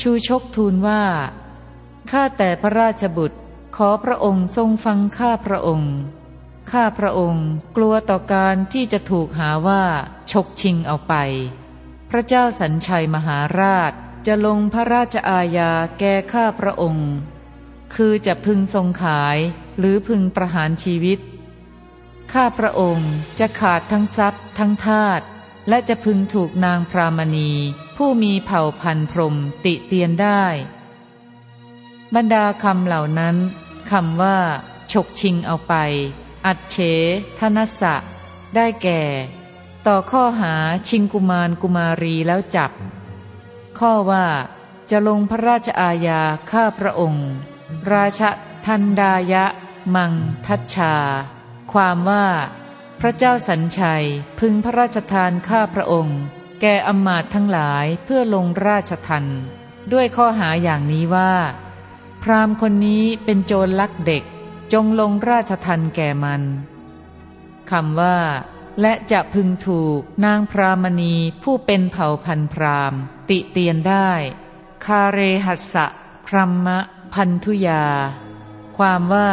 ชูชกทูลว่า ข้าแต่พระราชบุตร ขอพระองค์ทรงฟังข้าพระองค์ ข้าพระองค์กลัวต่อการที่จะถูกหาว่าฉกชิงเอาไป พระเจ้าสัญชัยมหาราชจะลงพระราชอาญาแก่ข้าพระองค์ คือจะพึงทรงขายหรือพึงประหารชีวิต ข้าพระองค์จะขาดทั้งทรัพย์ทั้งทาสและจะพึงถูกนางพรามณี ผู้มีเผ่าพันธุ์พรมติเตียนได้ บรรดาคำเหล่านั้นคำว่า ฉกชิงเอาไป อัดเฉทนัสะ ได้แก่ ต่อข้อหาชิงกุมารกุมารีแล้วจับ ข้อว่า จะลงพระราชอาญาข้าพระองค์ ราชทันดายะ มังทัชชา ความว่า พระเจ้าสัญชัยพึงพระราชทานข้าพระองค์ แก่อมาตทั้งหลายเพื่อลงราชทันด้วยข้อหาอย่างนี้ว่า พรามคนนี้เป็นโจรลักเด็กจงลงราชทันแก่มันคำว่า และจะพึงถูกนางพรามณีผู้เป็นเผ่าพันพรามติเตียนได้ คาเรหัสสะพรหมะพันธุยา ความว่า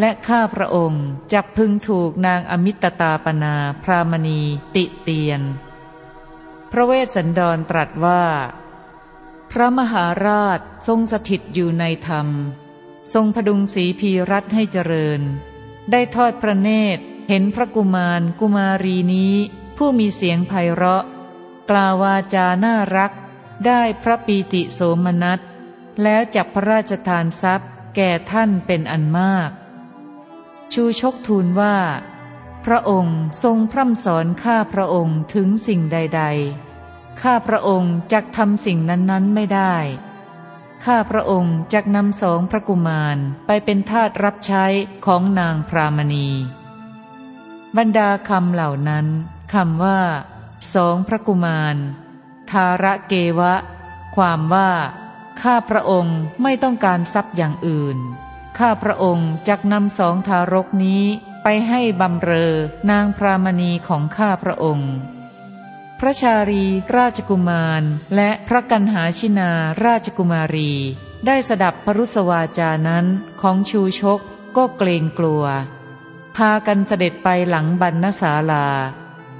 และข้าพระองค์จะพึงถูกนางอมิตตาปนาพรามณีติเตียน พระเวสสันดรตรัสว่า พระมหาราชทรงสถิตอยู่ในธรรม ทรงพดุงสีพีรัตให้เจริญ ได้ทอดพระเนตร เห็นพระกุมารกุมารีนี้ ผู้มีเสียงไพเราะ กล่าววาจาน่ารัก ได้พระปีติโสมนัส แล้วจับพระราชทานทรัพย์แก่ท่านเป็นอันมาก ชูชกทูลว่า พระองค์ทรงพร่ำสอนข้าพระองค์ถึงสิ่งใด ๆ ข้าพระองค์จักทำสิ่งนั้นๆไม่ได้ ข้าพระองค์จักนำสองพระกุมารไปเป็นทาสรับใช้ของนางพรามณี บรรดาคำเหล่านั้นคำว่า สองพระกุมาร ทาระเกวะ ความว่า ข้าพระองค์ไม่ต้องการทรัพย์อย่างอื่น ข้าพระองค์จักนำสองทารกนี้ ไปให้บำเรอนางพรามณีของข้าพระองค์ พระชารีราชกุมาร และพระกันหาชินาราชกุมารี ได้สดับพรุสวาจานั้นของชูชกก็เกรงกลัว พากันเสด็จไปหลังบรรณศาลา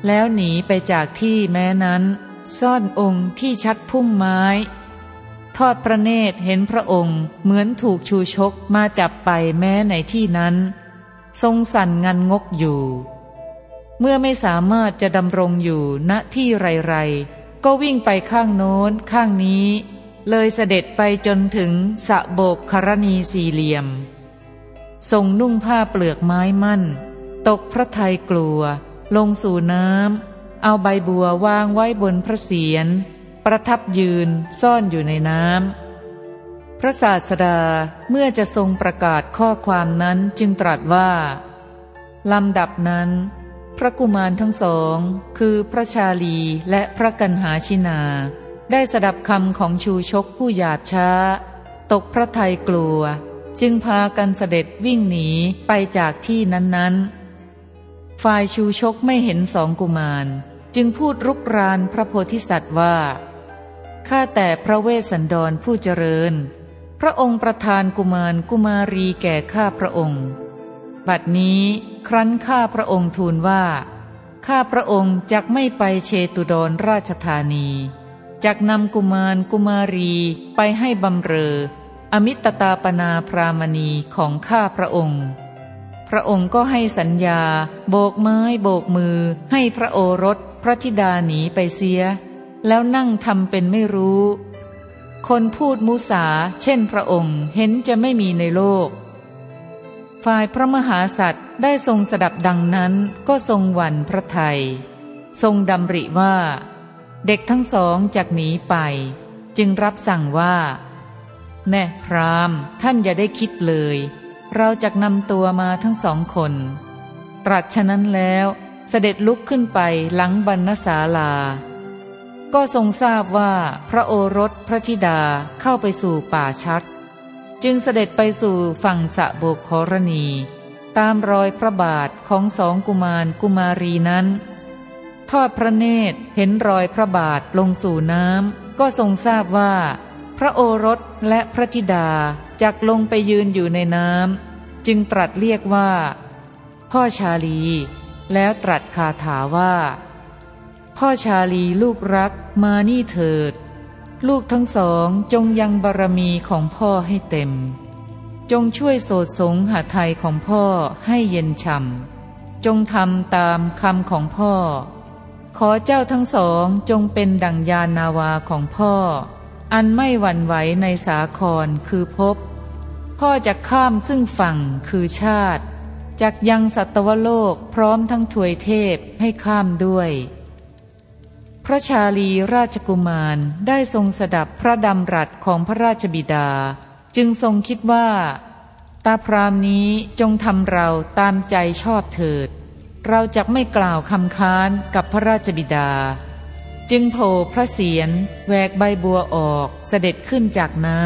แล้วหนีไปจากที่แม้นั้น ซ่อนองค์ที่ชัดพุ่มไม้ ทอดพระเนตรเห็นพระองค์เหมือนถูกชูชกมาจับไปแม้ในที่นั้น ทรงสั่นงันงกอยู่ เมื่อไม่สามารถจะดำรงอยู่ณที่ไรๆ ก็วิ่งไปข้างโน้นข้างนี้ เลยเสด็จไปจนถึงสะโบกครณีสี่เหลี่ยม ทรงนุ่งผ้าเปลือกไม้มั่น ตกพระทัยกลัว ลงสู่น้ำเอาใบบัววางไว้บนพระเศียรประทับยืนซ่อนอยู่ในน้ำ พระศาสดาเมื่อจะทรงประกาศข้อความนั้นจึงตรัสว่าลำดับนั้น พระกุมารทั้งสอง คือพระชาลีและพระกันหาชินา ได้สดับคำของชูชกผู้หยาดช้า ตกพระทัยกลัว จึงพากันเสด็จวิ่งหนีไปจากที่นั้นๆ ฝ่ายชูชกไม่เห็นสองกุมาร จึงพูดรุกรานพระโพธิสัตว์ว่าข้าแต่พระเวสสันดรผู้เจริญ พระองค์ประทานกุมารกุมารีแก่ข้าพระองค์ บัดนี้ครั้นข้าพระองค์ทูลว่า ข้าพระองค์จักไม่ไปเชตุดรราชธานีจักนำกุมารกุมารีไปให้บำเรอ อมิตตาปนาพรามณีของข้าพระองค์ พระองค์ก็ให้สัญญา โบกไม้โบกมือ ให้พระโอรสพระธิดาหนีไปเสีย แล้วนั่งทำเป็นไม่รู้ คนพูดมุสาเช่นพระองค์เห็นจะไม่มีในโลก ฝ่ายพระมหาสัตว์ได้ทรงสดับดังนั้นก็ทรงหวันพระไทย ทรงดำริว่า เด็กทั้งสองจากหนีไป จึงรับสั่งว่า แน่พรามท่านอย่าได้คิดเลย เราจะนำตัวมาทั้งสองคน ตรัสฉะนั้นแล้วเสด็จลุกขึ้นไปหลังบรรณศาลา ก็ทรงทราบว่าพระโอรสพระธิดาเข้าไปสู่ป่าชัด จึงเสด็จไปสู่ฝั่งสะโบกครณี ตามรอยพระบาทของสองกุมารกุมารีนั้น ทอดพระเนตรเห็นรอยพระบาทลงสู่น้ำก็ทรงทราบว่า พระโอรสและพระธิดาจักลงไปยืนอยู่ในน้ำจึงตรัสเรียกว่า พ่อชาลี แล้วตรัสคาถาว่า พ่อชาลีลูกรักมานี่เถิด ลูกทั้งสองจงยังบารมีของพ่อให้เต็ม จงช่วยโสดสงหาไทยของพ่อให้เย็นช่ำจงทำตามคำของพ่อ ขอเจ้าทั้งสองจงเป็นดั่งยานนาวาของพ่อ อันไม่หวั่นไหวในสาครคือพบ พ่อจะข้ามซึ่งฝั่งคือชาติจากยังสัตวโลกพร้อมทั้งถวยเทพให้ข้ามด้วย พระชาลีราชกุมารได้ทรงสดับพระดำรัสของพระราชบิดา จึงทรงคิดว่า ตาพรามนี้จงทำเราตามใจชอบเถิด เราจะไม่กล่าวคำค้านกับพระราชบิดา จึงโผล่พระเศียรแวกใบบัวออกเสด็จขึ้นจากน้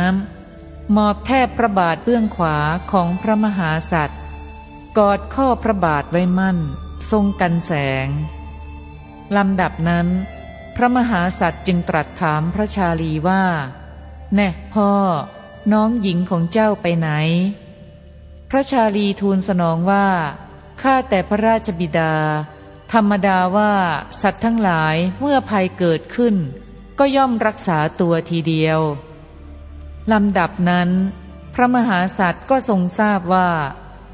ำมอบแทบพระบาทเบื้องขวาของพระมหาสัตว์กอดข้อพระบาทไว้มั่น ทรงกันแสงลำดับนั้น พระมหาสัตว์จึงตรัสถามพระชาลีว่า แน่พ่อ น้องหญิงของเจ้าไปไหน พระชาลีทูลสนองว่า ข้าแต่พระราชบิดา ธรรมดาว่าสัตว์ทั้งหลายเมื่อภัยเกิดขึ้น ก็ย่อมรักษาตัวทีเดียว ลำดับนั้น พระมหาสัตว์ก็ทรงทราบว่า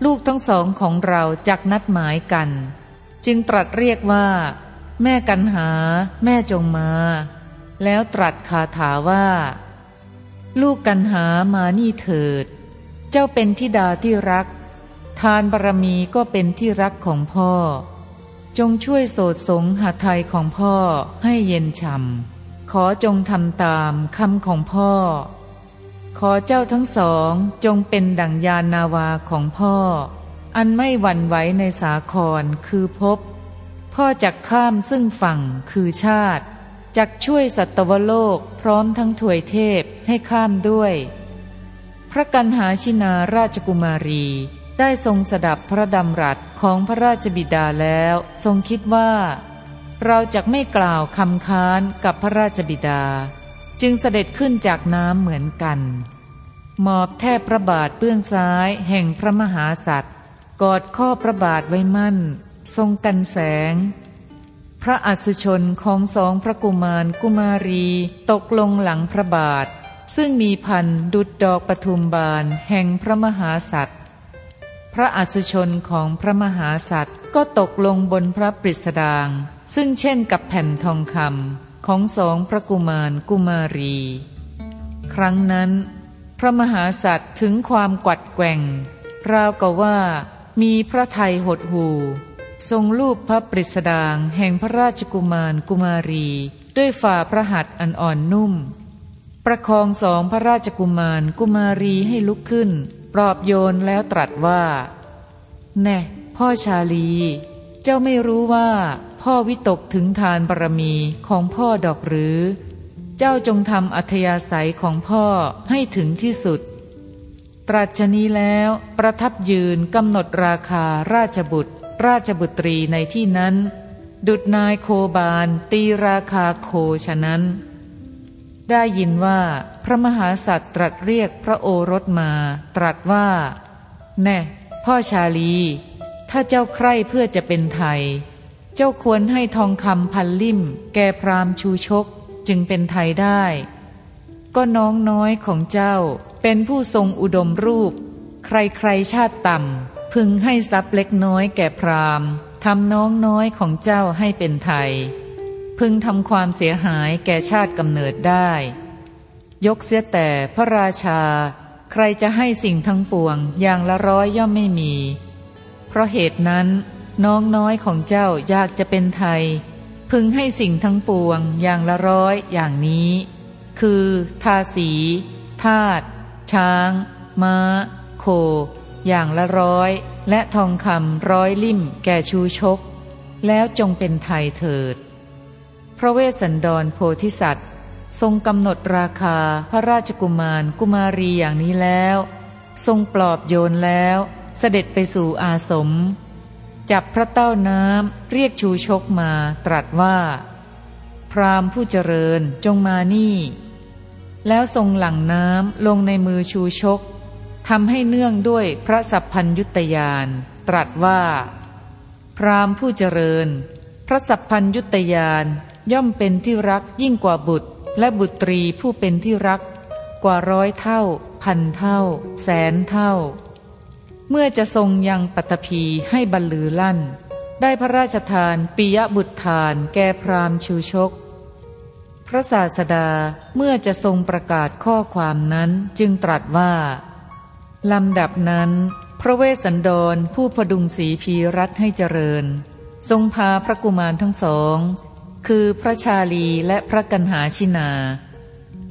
ลูกทั้งสองของเราจักนัดหมายกัน จึงตรัสเรียกว่า แม่กันหา แม่จงมา แล้วตรัสคาถาว่า ลูกกันหามานี่เถิด เจ้าเป็นทิดาที่รัก ทานบารมีก็เป็นที่รักของพ่อ จงช่วยโสดสงหาไทยของพ่อให้เย็นฉ่ำขอจงทำตามคำของพ่อ ขอเจ้าทั้งสองจงเป็นดั่งยานนาวาของพ่อ อันไม่หวั่นไหวในสาครคือพบ พ่อจักข้ามซึ่งฝั่งคือชาติจักช่วยสัตวโลกพร้อมทั้งถวยเทพให้ข้ามด้วย พระกันหาชินาราชกุมารีได้ทรงสดับพระดำรัสของพระราชบิดาแล้ว ทรงคิดว่า เราจะไม่กล่าวคำค้านกับพระราชบิดา จึงเสด็จขึ้นจากน้ำเหมือนกันมอบแทบพระบาทเบื้องซ้ายแห่งพระมหาสัตว์กอดข้อพระบาทไว้มั่น ทรงกันแสง พระอัศชนของสองพระกุมารกุมารีตกลงหลังพระบาท ซึ่งมีพันดุดดอกปทุมบานแห่งพระมหาสัตว์พระอสุชนของพระมหาสัตว์ก็ตกลงบนพระปริสดางซึ่งเช่นกับแผ่นทองคำของสองพระกุมารกุมารี ครั้งนั้น พระมหาสัตว์ถึงความกัดแกว่ง ราวกับว่ามีพระไทยหดหู ทรงรูปพระปริสดางแห่งพระราชกุมารกุมารี ด้วยฝ่าพระหัตถ์อันอ่อนนุ่ม ประคองสองพระราชกุมารกุมารีให้ลุกขึ้น ปลอบโยนแล้วตรัสว่า แน่ พ่อชาลี เจ้าไม่รู้ว่า พ่อวิตกถึงทานบารมีของพ่อดอกหรือ เจ้าจงทำอัธยาศัยของพ่อให้ถึงที่สุด ตรัสชนี้แล้วประทับยืนกำหนดราคาราชบุตร ราชบุตรีในที่นั้น ดุดนายโคบาลตีราคาโคฉะนั้น ได้ยินว่าพระมหาสัตว์ตรัสเรียกพระโอรสมา ตรัสว่า แน่ พ่อชาลี ถ้าเจ้าใคร่เพื่อจะเป็นไทย เจ้าควรให้ทองคำพันลิ่ม แก่พรามชูชกจึงเป็นไทยได้ ก็น้องน้อยของเจ้าเป็นผู้ทรงอุดมรูป ใครๆชาติต่ำ พึงให้ทรัพย์เล็กน้อยแก่พราหมณ์ทำน้องน้อยของเจ้าให้เป็นไทย พึงทำความเสียหายแก่ชาติกำเนิดได้ ยกเสียแต่พระราชา ใครจะให้สิ่งทั้งปวงอย่างละร้อยย่อมไม่มี เพราะเหตุนั้น น้องน้อยของเจ้าอยากจะเป็นไทย พึงให้สิ่งทั้งปวงอย่างละร้อยอย่างนี้ คือ ทาสี ทาตช้าง ม้า โค อย่างละร้อย และทองคำร้อยลิ่มแก่ชูชก แล้วจงเป็นไทยเถิด พระเวสสันดรโพธิสัตว์ ทรงกำหนดราคาพระราชกุมารกุมารีอย่างนี้แล้ว ทรงปลอบโยนแล้วเสด็จไปสู่อาสม จับพระเต้าน้ำเรียกชูชกมาตรัสว่า พรามผู้เจริญจงมานี่ แล้วทรงหลั่งน้ำลงในมือชูชก ทำให้เนื่องด้วยพระสัพพัญยุตยานตรัสว่า พรามผู้เจริญ พระสัพพัญยุตยานย่อมเป็นที่รักยิ่งกว่าบุตร และบุตรีผู้เป็นที่รัก กว่าร้อยเท่า พันเท่า แสนเท่า เมื่อจะทรงยังปัตภีให้บรรลือลั่น ได้พระราชทานปิยบุตรทานแก่พรามชูชก พระศาสดาเมื่อจะทรงประกาศข้อความนั้นจึงตรัสว่า ลำดับนั้น พระเวสสันดรผู้พดุงสีพีรัตให้เจริญ ทรงพาพระกุมารทั้งสอง คือพระชาลีและพระกันหาชินา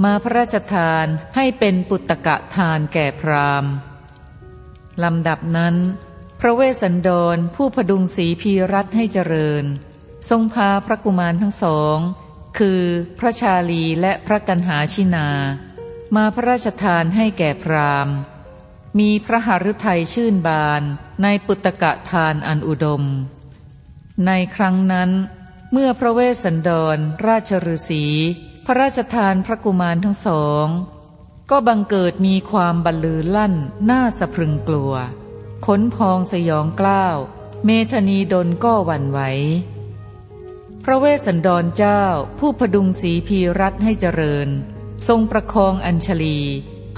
มาพระราชทานให้เป็นปุตตกะทานแก่พรามลำดับนั้น พระเวสสันดรผู้พดุงสีพีรัตให้เจริญ ทรงพาพระกุมารทั้งสอง คือพระชาลีและพระกันหาชินา มาพระราชทานให้แก่พราม มีพระหฤทัยชื่นบานในปุตตกะทานอันอุดม ในครั้งนั้น เมื่อพระเวสสันดร ราชฤาษีพระราชทานพระกุมารทั้งสอง ก็บังเกิดมีความบรรลือลั่นน่าสะพรึงกลัว ขนพองสยองกล้าว เมธนีดนก็หวั่นไหวพระเวสสันดรเจ้าผู้พดุงสีพีรัตให้เจริญ ทรงประคองอัญชลี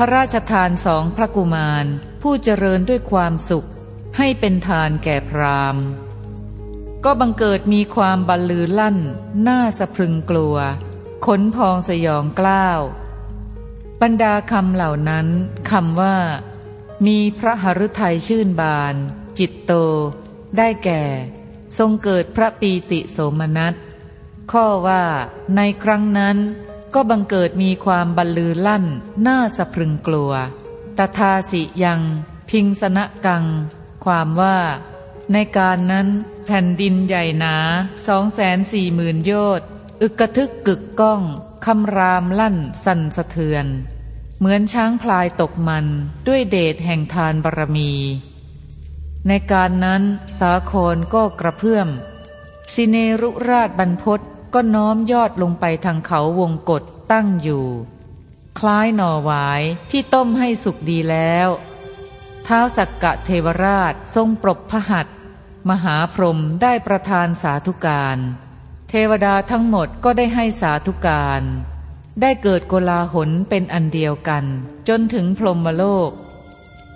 พระราชทานสองพระกุมาร ผู้เจริญด้วยความสุข ให้เป็นทานแก่พรามก็บังเกิดมีความบรรลือลั่น น่าสะพรึงกลัว ขนพองสยองกล้าว บรรดาคำเหล่านั้นคำว่า มีพระหฤทัยชื่นบาน จิตโต ได้แก่ ทรงเกิดพระปีติโสมนัสข้อว่าในครั้งนั้น ก็บังเกิดมีความบรรลือลั่น น่าสะพรึงกลัว ตทาสิยัง พิงสนะกัง ความว่า ในการนั้นแผ่นดินใหญ่หนาสองแสนสี่หมื่นโยชน์อึกกระทึกกึกก้องคำรามลั่นสั่นสะเทือน เหมือนช้างพลายตกมันด้วยเดชแห่งทานบารมี ในการนั้นสาครก็กระเพื่อมสิเนรุราชบรรพศ ก็น้อมยอดลงไปทางเขาวงกฏตั้งอยู่ คล้ายหน่อหวายที่ต้มให้สุกดีแล้วเท้าสักกะเทวราชทรงปรบพหัตมหาพรหมได้ประทานสาธุการ เทวดาทั้งหมดก็ได้ให้สาธุการ ได้เกิดโกลาหลเป็นอันเดียวกัน จนถึงพรหมโลก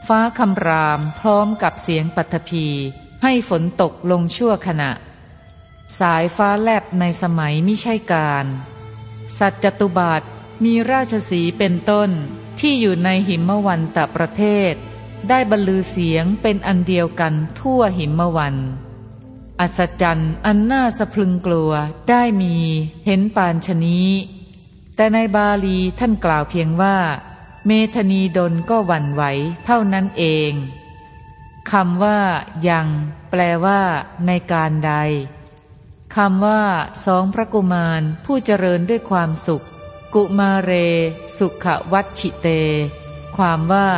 ฟ้าคำรามพร้อมกับเสียงปัทภีให้ฝนตกลงชั่วขณะ สายฟ้าแลบในสมัยมิใช่การ สัตจตุบาทมีราชสีเป็นต้นที่อยู่ในหิมวันตะประเทศ ได้บรรลือเสียงเป็นอันเดียวกันทั่วหิมวัน อัศจรรย์อันน่าสะพรึงกลัวได้มีเห็นปานชนี้ แต่ในบาลีท่านกล่าวเพียงว่า เมธนีดนก็หวั่นไหวเท่านั้นเองคำว่า ยัง แปลว่า ในการใด คำว่าสองพระกุมารผู้เจริญด้วยความสุข กุมาเร สุขวัตชิเต ความว่า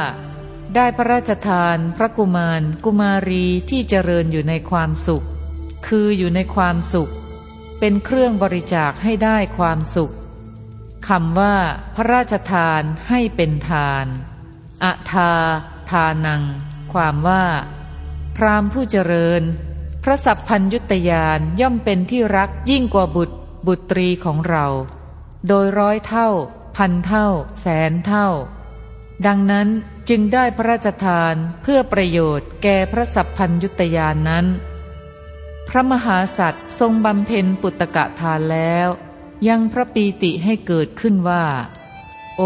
ได้พระราชทานพระกุมาร กุมารีที่เจริญอยู่ในความสุข คืออยู่ในความสุข เป็นเครื่องบริจาคให้ได้ความสุขคำว่า พระราชทานให้เป็นทานอะทา ทานัง ความว่า พรามผู้เจริญ พระสัพพัญยุตยานย่อมเป็นที่รักยิ่งกว่าบุตรบุตรีของเรา โดยร้อยเท่า พันเท่า แสนเท่า ดังนั้นจึงได้พระราชทานเพื่อประโยชน์แก่พระสัพพัญยุตยานนั้น พระมหาสัตว์ทรงบำเพ็ญปุตตะทานแล้ว ยังพระปีติให้เกิดขึ้นว่า โอ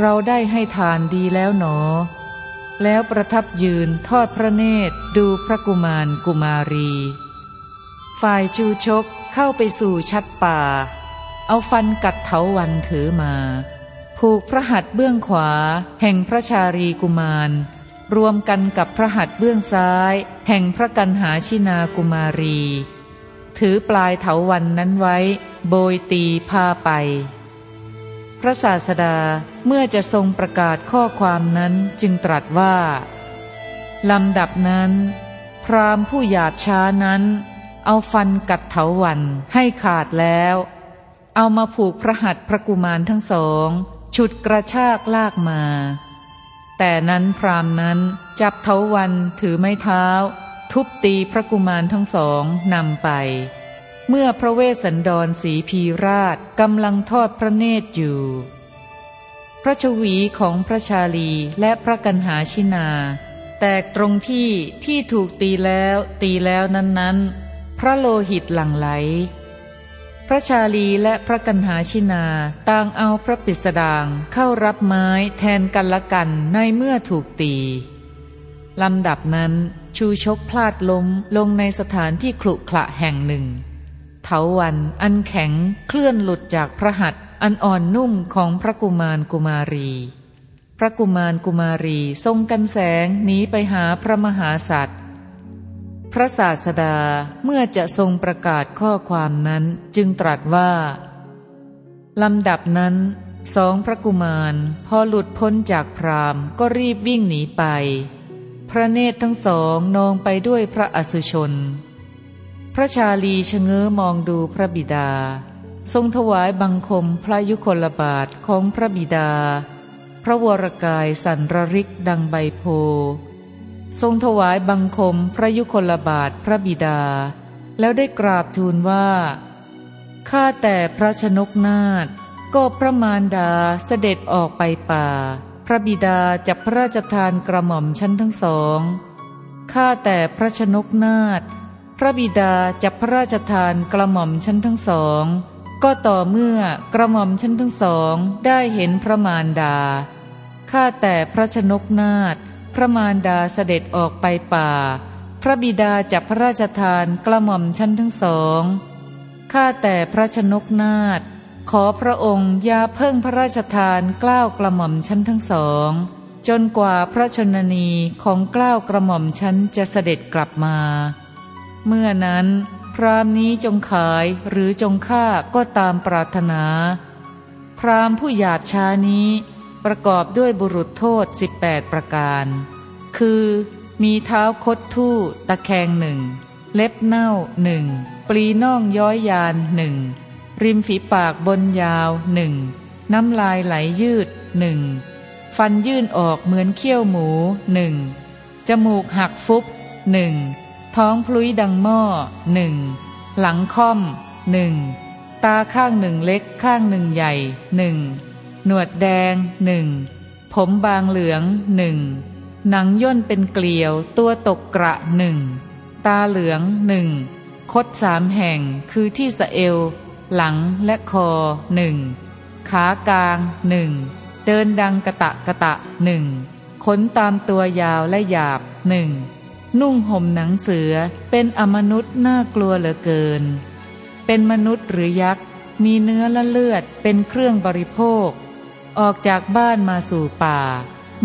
เราได้ให้ทานดีแล้วหนอ แล้วประทับยืนทอดพระเนตรดูพระกุมารกุมารี ฝ่ายชูชกเข้าไปสู่ชัดป่า เอาฟันกัดเถาวันถือมา ผูกพระหัตถ์เบื้องขวา แห่งพระชารีกุมาร รวมกันกับพระหัตถ์เบื้องซ้าย แห่งพระกันหาชินากุมารี ถือปลายเถาวันนั้นไว้ โบยตีพาไป พระศาสดาเมื่อจะทรงประกาศข้อความนั้นจึงตรัสว่า ลำดับนั้น พรามผู้หยาบช้านั้น เอาฟันกัดเถาวันให้ขาดแล้ว เอามาผูกพระหัตถ์พระกุมารทั้งสอง ฉุดกระชากลากมา แต่นั้นพรามนั้นจับเทาวันถือไม้เท้า ทุบตีพระกุมารทั้งสองนำไป เมื่อพระเวสสันดรสีพีราชกำลังทอดพระเนตรอยู่ พระชวีของพระชาลีและพระกันหาชินา แตกตรงที่ที่ถูกตีแล้วตีแล้วนั้นๆ พระโลหิตหลั่งไหล พระชาลีและพระกันหาชินาต่างเอาพระปิสดางเข้ารับไม้แทนกันละกันในเมื่อถูกตีลำดับนั้นชูชกพลาดล้มลงในสถานที่ขลุขระแห่งหนึ่ง เถาวันอันแข็งเคลื่อนหลุดจากพระหัตอันอ่อนนุ่มของพระกุมารกุมารี พระกุมารกุมารีทรงกันแสงหนีไปหาพระมหาสัตว์พระศาสดาเมื่อจะทรงประกาศข้อความนั้นจึงตรัสว่าลำดับนั้นสองพระกุมารพอหลุดพ้นจากพรามก็รีบวิ่งหนีไป พระเนตรทั้งสองนองไปด้วยพระอสุชน พระชาลีชะเง้อมองดูพระบิดา ทรงถวายบังคมพระยุคลบาทของพระบิดา พระวรกายสันระริกดังใบโพ ทรงถวายบังคมพระยุคลบาทพระบิดา แล้วได้กราบทูลว่าข้าแต่พระชนกนาถก็พระมารดาเสด็จออกไปป่า พระบิดาจับพระราชทานกระหม่อมชั้นทั้งสองข้าแต่พระชนกนาถ พระบิดาจับพระราชทานกระหม่อมชั้นทั้งสอง ก็ต่อเมื่อกระหม่อมชั้นทั้งสองได้เห็นพระมารดา ข้าแต่พระชนกนาถพระมารดาเสด็จออกไปป่า พระบิดาจับพระราชทานกระหม่อมชั้นทั้งสองข้าแต่พระชนกนาถขอพระองค์อย่าเพิ่งพระราชทานกล้าวกระหม่อมชั้นทั้งสอง จนกว่าพระชนนีของกล้าวกระหม่อมชั้นจะเสด็จกลับมา เมื่อนั้น พรามนี้จงขายหรือจงฆ่าก็ตามปรารถนา พรามผู้หยาบช้านี้ประกอบด้วยบุรุษโทษ 18 ประการ คือ มีเท้าคดทู่ ตะแคงหนึ่ง เล็บเน่าหนึ่ง ปลีน่องย้อยยานหนึ่ง ริมฝีปากบนยาวหนึ่ง น้ำลายไหลยืดหนึ่ง ฟันยื่นออกเหมือนเขี้ยวหมูหนึ่ง จมูกหักฟุบหนึ่ง ท้องพลุยดังหม้อหนึ่งหลังค่อมหนึ่งตาข้างหนึ่งเล็กข้างหนึ่งใหญ่หนึ่งหนวดแดงหนึ่งผมบางเหลืองหนึ่งหนังย่นเป็นเกลียวตัวตกกระหนึ่งตาเหลืองหนึ่งคดสามแห่งคือที่สะเอว หลังและคอหนึ่งขากลางหนึ่งเดินดังกะตะกะตะหนึ่งขนตามตัวยาวและหยาบหนึ่ง นุ่งห่มหนังเสือเป็นอมนุษย์น่ากลัวเหลือเกิน เป็นมนุษย์หรือยักษ์ มีเนื้อและเลือดเป็นเครื่องบริโภค ออกจากบ้านมาสู่ป่า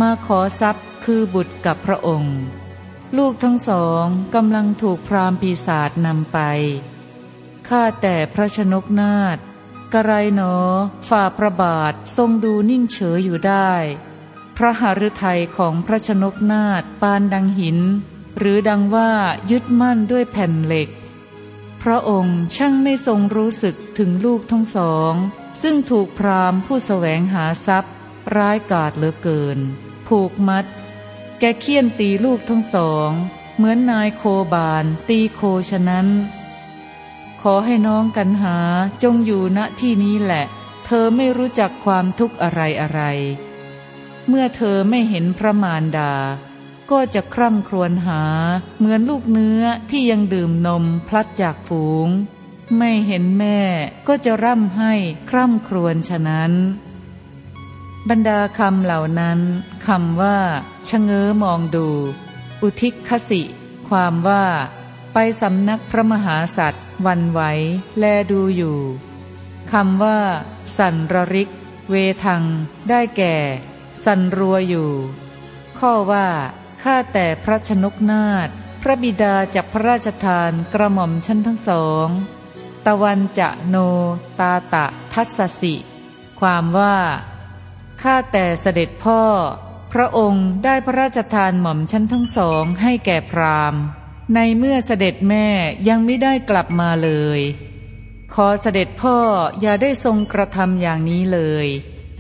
มาขอทรัพย์คือบุตรกับพระองค์ ลูกทั้งสองกำลังถูกพรามปีศาจนำไป ข้าแต่พระชนกนาถกระไรหนอ ฝ่าพระบาททรงดูนิ่งเฉยอยู่ได้ พระหฤทัยของพระชนกนาถปานดังหิน หรือดังว่ายึดมั่นด้วยแผ่นเหล็ก พระองค์ช่างไม่ทรงรู้สึกถึงลูกทั้งสอง ซึ่งถูกพรามผู้สแสวงหาทรัพย์ ร้ายกาจเหลือเกิน ผูกมัด แกเคี่ยนตีลูกทั้งสอง เหมือนนายโคบานตีโคฉะนั้น ขอให้น้องกันหาจงอยู่ณที่นี้แหละ เธอไม่รู้จักความทุกข์อะไรอะไร เมื่อเธอไม่เห็นพระมารดา ก็จะคร่ำครวญหา เหมือนลูกเนื้อที่ยังดื่มนมพลัดจากฝูง ไม่เห็นแม่ก็จะร่ำให้คร่ำครวญฉะนั้น บรรดาคำเหล่านั้นคำว่าชะเง้อมองดู อุทิคสิ ความว่า ไปสำนักพระมหาสัตว์วันไหว แลดูอยู่คำว่า สันรริก เวทัง ได้แก่ สันรัวอยู่ ข้อว่า ข้าแต่พระชนกนาถพระบิดาจับพระราชทานกระหม่อมชั้นทั้งสอง ตะวันจะโนตาตะทัสสิ ความว่าข้าแต่เสด็จพ่อ พระองค์ได้พระราชทานหม่อมชั้นทั้งสองให้แก่พรามในเมื่อเสด็จแม่ยังไม่ได้กลับมาเลย ขอเสด็จพ่ออย่าได้ทรงกระทำอย่างนี้เลย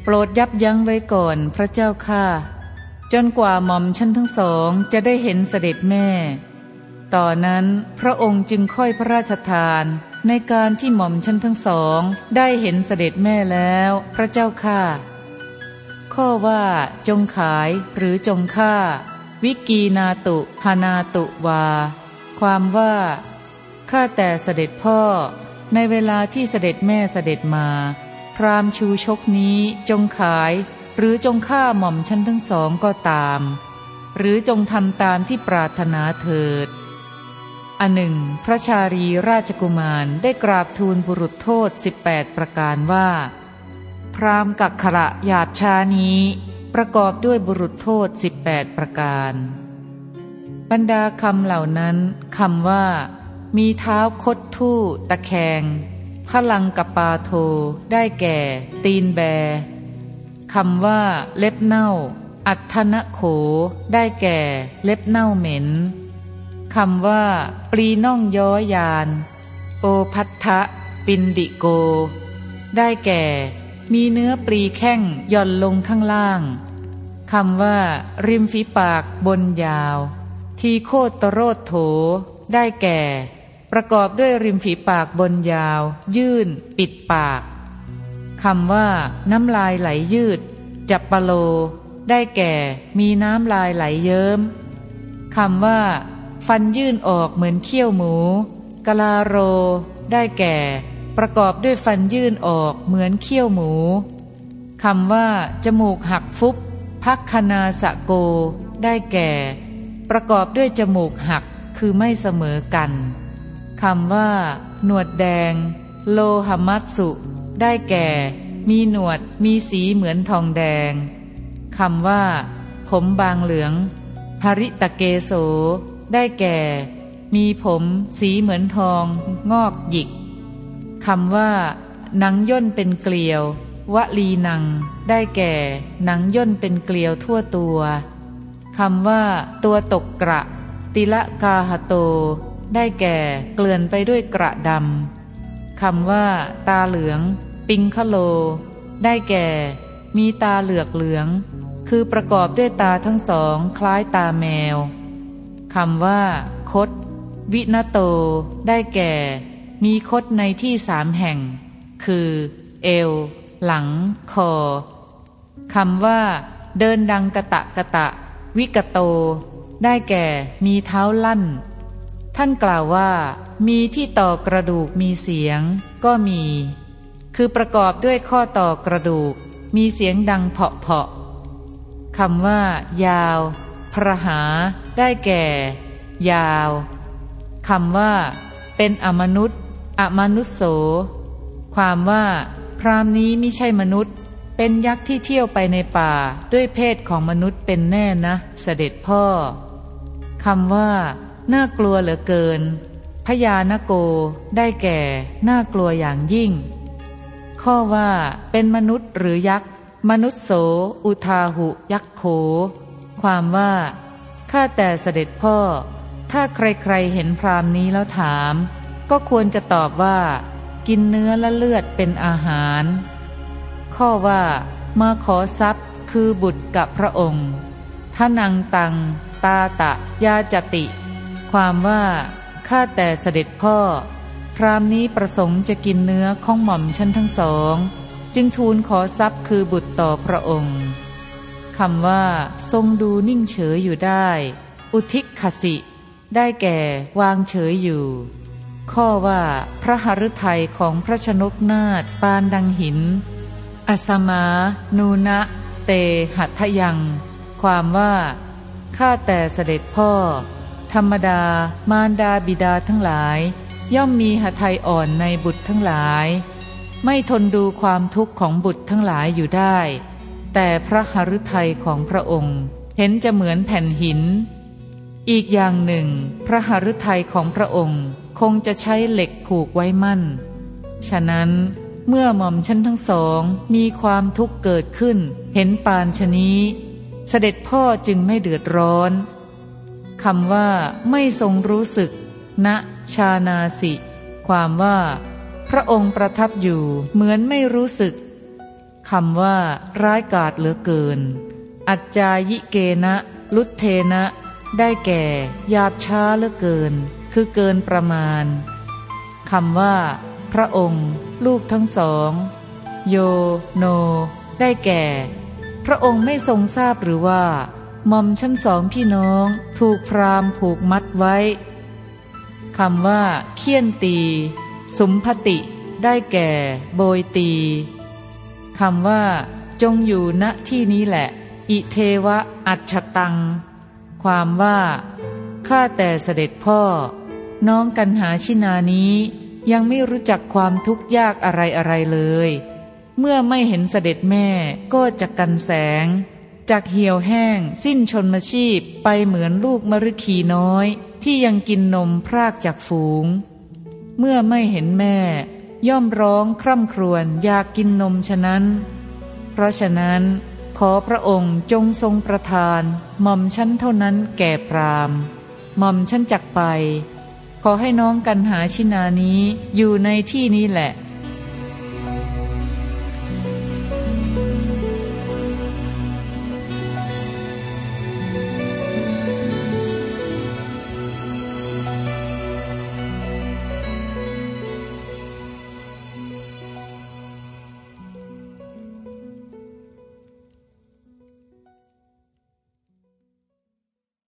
โปรดยับยั้งไว้ก่อนพระเจ้าข้า จนกว่าหม่อมฉันทั้งสองจะได้เห็นเสด็จแม่ ต่อนนั้นพระองค์จึงค่อยพระราชทาน ในการที่หม่อมฉันทั้งสองได้เห็นเสด็จแม่แล้ว พระเจ้าข้าข้อว่า จงขายหรือจงฆ่า วิกีนาตุหานาตุวา ความว่าข้าแต่เสด็จพ่อ ในเวลาที่เสด็จแม่เสด็จมา พรามชูชกนี้จงขาย หรือจงฆ่าหม่อมชั้นทั้งสองก็ตาม หรือจงทำตามที่ปรารถนาเถิด อันหนึ่ง พระชารีราชกุมารได้กราบทูลบุรุษโทษ 18 ประการว่า พรามกักขระหยาบชานี้ ประกอบด้วยบุรุษโทษ 18 ประการ บรรดาคำเหล่านั้นคำว่า มีเท้าคดทู่ ตะแคงพลังกับปาโท ได้แก่ ตีนแบ คำว่า เล็บเน่า อัทนะโข ได้แก่ เล็บเน่าเหม็นคำว่า ปรีน่องย้อยาน โอพัทธะปินดิโก ได้แก่ มีเนื้อปรีแข้งย่อนลงข้างล่างคำว่า ริมฝีปากบนยาว ทีโคตโรธโถ ได้แก่ ประกอบด้วยริมฝีปากบนยาว ยื่น ปิดปาก คำว่า น้ำลายไหลยืด จับปะโล ได้แก่ มีน้ำลายไหลเยิ้มคำว่า ฟันยื่นออกเหมือนเขี้ยวหมูกลาโร ได้แก่ ประกอบด้วยฟันยื่นออกเหมือนเขี้ยวหมูคำว่า จมูกหักฟุบพักคนาสะโก ได้แก่ ประกอบด้วยจมูกหักคือไม่เสมอกันคำว่า หนวดแดง โลหมัตสุ ได้แก่ มีหนวดมีสีเหมือนทองแดงคำว่า ผมบางเหลืองหริตะเกโส ได้แก่ มีผมสีเหมือนทอง งอกหยิกคำว่า หนังย่นเป็นเกลียว วลีนัง ได้แก่ หนังย่นเป็นเกลียวทั่วตัวคำว่า ตัวตกกระ ติละกาหโต ได้แก่ เกลื่อนไปด้วยกระดำคำว่า ตาเหลือง ปิงคโล ได้แก่ มีตาเหลือกเหลือง คือประกอบด้วยตาทั้งสองคล้ายตาแมวคำว่า คด วินโต ได้แก่ มีคดในที่สามแห่ง คือ เอว หลัง คอคำว่า เดินดังกะตะกะตะ วิกโต ได้แก่ มีเท้าลั่น ท่านกล่าวว่า มีที่ต่อกระดูกมีเสียง ก็มี คือประกอบด้วยข้อต่อกระดูก มีเสียงดังเพาะเพาะคำว่า ยาว พระหา ได้แก่ ยาวคำว่า เป็นอมนุษย์ อมนุษโส ความว่า พรามนี้ไม่ใช่มนุษย์ เป็นยักษ์ที่เที่ยวไปในป่าด้วยเพศของมนุษย์เป็นแน่นะ เสด็จพ่อคำว่า น่ากลัวเหลือเกินพญานโก ได้แก่ น่ากลัวอย่างยิ่ง ข้อว่า เป็นมนุษย์หรือยักษ์ มนุษย์โส อุทาหุ ยักษ์โข ความว่า ข้าแต่เสด็จพ่อ ถ้าใครๆเห็นพรามนี้แล้วถาม ก็ควรจะตอบว่า กินเนื้อและเลือดเป็นอาหาร ข้อว่า มาขอทรัพย์คือบุตรกับพระองค์ทนังตัง ตาตะ ยาจติ ความว่า ข้าแต่เสด็จพ่อ พรามนี้ประสงค์จะกินเนื้อของหม่อมชั้นทั้งสอง จึงทูลขอทรัพย์คือบุตรต่อพระองค์คำว่า ทรงดูนิ่งเฉยอยู่ได้ อุทิกขสิ ได้แก่วางเฉยอยู่ ข้อว่า พระหฤทัยของพระชนกนาฏปานดังหิน อสมา นูนะเตหัตยัง ความว่าข้าแต่เสด็จพ่อ ธรรมดามารดาบิดาทั้งหลาย ย่อมมีหทัยอ่อนในบุตรทั้งหลาย ไม่ทนดูความทุกข์ของบุตรทั้งหลายอยู่ได้ แต่พระหฤทัยของพระองค์เห็นจะเหมือนแผ่นหิน อีกอย่างหนึ่ง พระหฤทัยของพระองค์คงจะใช้เหล็กผูกไว้มั่น ฉะนั้นเมื่อหม่อมชั้นทั้งสองมีความทุกข์เกิดขึ้น เห็นปานชนี้ เสด็จพ่อจึงไม่เดือดร้อนคำว่าไม่ทรงรู้สึก ณชานาสิ ความว่า พระองค์ประทับอยู่เหมือนไม่รู้สึกคำว่า ร้ายกาจเหลือเกิน อัจจายิเกนะ ลุเทนะ ได้แก่ยาบช้าเหลือเกิน คือเกินประมาณคำว่า พระองค์ ลูกทั้งสอง โย โน ได้แก่ พระองค์ไม่ทรงทราบหรือว่าหม่อมชั้นสองพี่น้อง ถูกพรามผูกมัดไว้ คำว่า เคี่ยนตี สุมพติ ได้แก่ โบยตีคำว่า จงอยู่ณที่นี้แหละ อิเทวะอัจฉตัง ความว่าข้าแต่เสด็จพ่อ น้องกันหาชินานี้ ยังไม่รู้จักความทุกข์ยากอะไรอะไรเลย เมื่อไม่เห็นเสด็จแม่ก็จะกันแสงจากเหี่ยวแห้ง สิ้นชนมชีพไปเหมือนลูกมฤคีน้อย ที่ยังกินนมพรากจากฝูง เมื่อไม่เห็นแม่ ย่อมร้องคร่ำครวญอยากกินนมฉะนั้น เพราะฉะนั้น ขอพระองค์จงทรงประทานหม่อมชั้นเท่านั้นแก่พรามหม่อมชั้นจักไป ขอให้น้องกันหาชินานี้อยู่ในที่นี้แหละ